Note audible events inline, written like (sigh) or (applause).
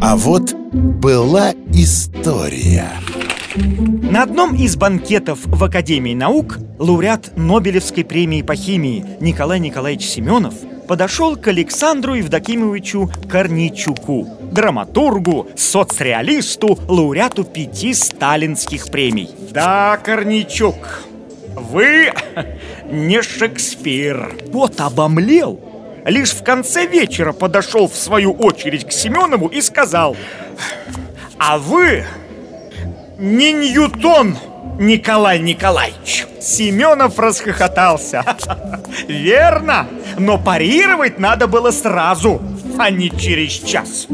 А вот была история На одном из банкетов в Академии наук лауреат Нобелевской премии по химии Николай Николаевич Семенов подошел к Александру Евдокимовичу Корничуку, драматургу, соцреалисту, лауреату пяти сталинских премий. Да, Корничук, вы (laughs) не Шекспир. Вот обомлел. Лишь в конце вечера подошел в свою очередь к Семенову и сказал А вы не Ньютон, Николай Николаевич Семенов расхохотался. (laughs) Верно, но парировать надо было сразу, а не через час